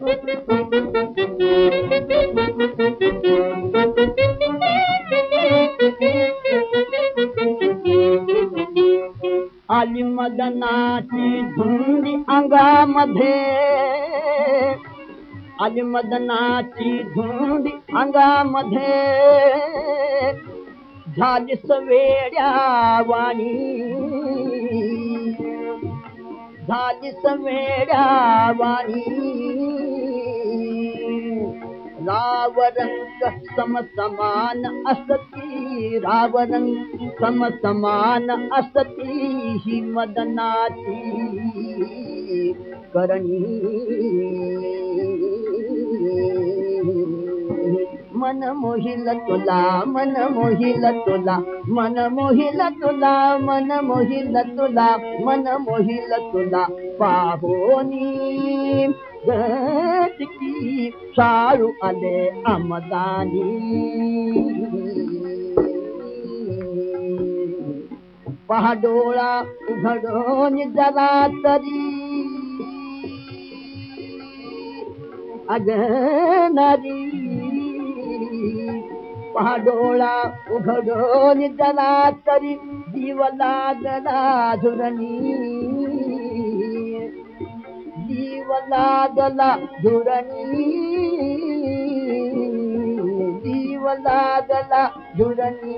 आली मदनाची धुंदी अंगामध्ये. आली मदनाची धुंदी अंगामध्ये. झाली सवेड्या वाणी झाली सवेड्या वाणी। रावरंग समसमान असती रावरंग समसमान असती ही मदनाची करणी मन मोहिल तुला मन मोहिल तुला मन मोहिल तुला मन मोहिल तुला मन मोहिल तुला पाहोनी गटकी साळू आले आमदानी पहाडोळा उघडोन जरा तरी धुरणी। जीव लागला धुरणी।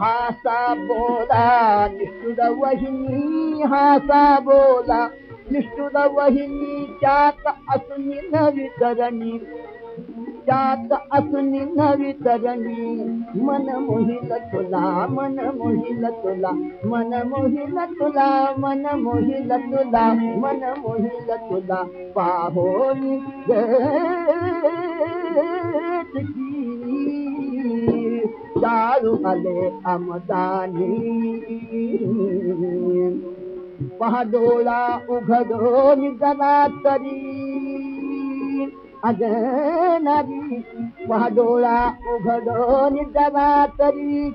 हासा बोला निष्ठुर वहिनी हासा बोला निष्ठुर वहिनी त्यात असून नवी तरणी त्यात असून नवी तरणी मन मोहिल तुला मन मोहिल तुला मन मोहिल तुला मन मोहिल तुला मन मोहिल तुला पाहोनी चालू आले आमदानी पहाडोळा उघडोन जरा तरी। अगनारी पहाडोळा उघडोन जरा तरी।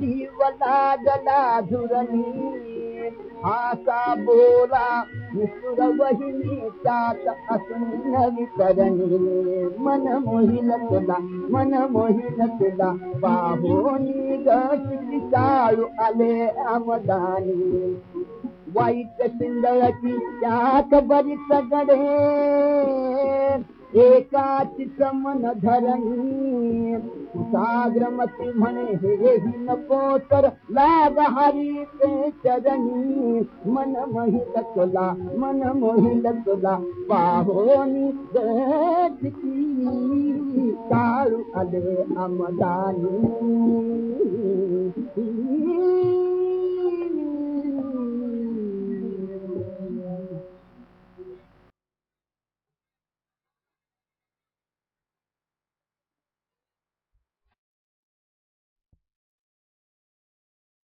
जीव लागला धुरणी मन मोहिल तुला मन आमदानी. वाईट सिंदळची त्यात बरी सगडे एकाची मन धरणी म्हणे हे नको तर लाग हरी ते चरणी। मन मोहिल तुला मन मोहिल तुला पाहोनी गटकी काळू आले आमदानी